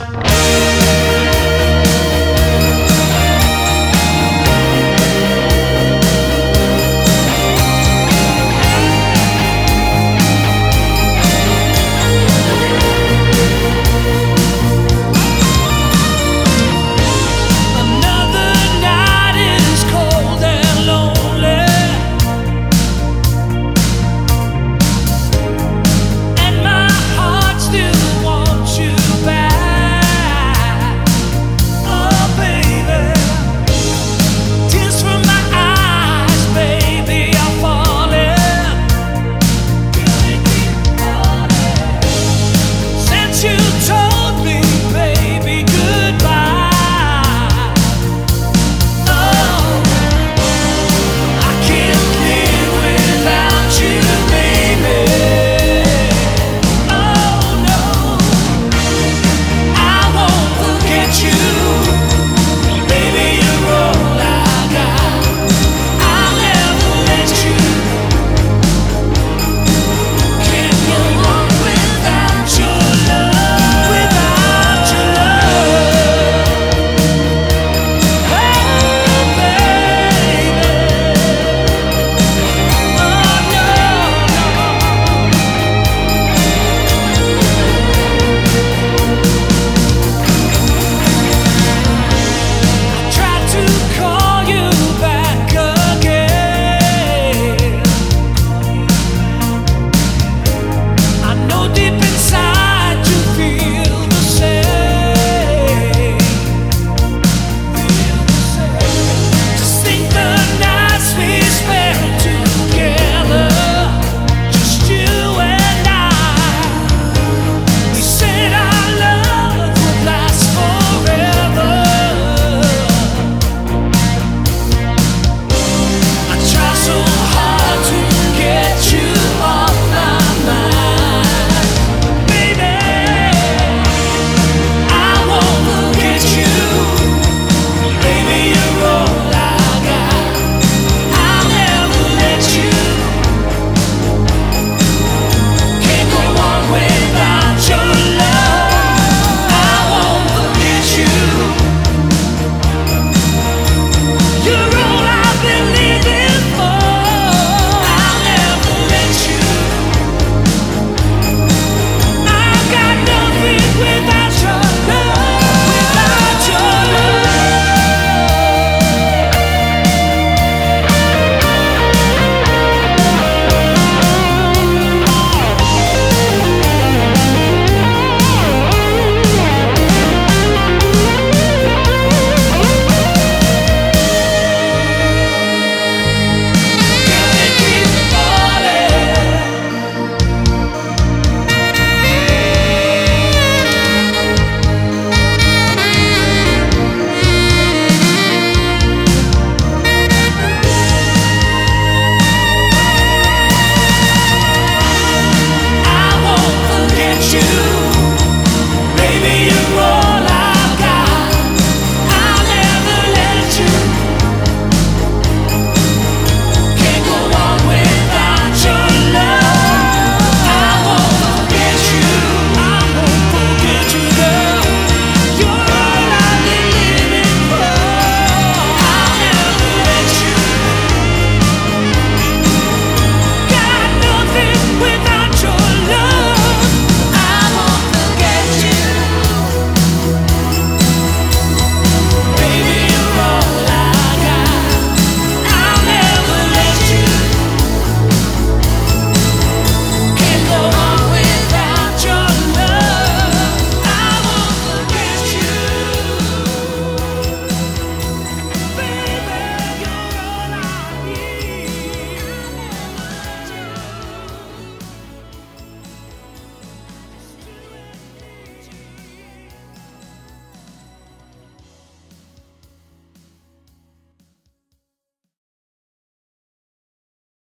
Bye.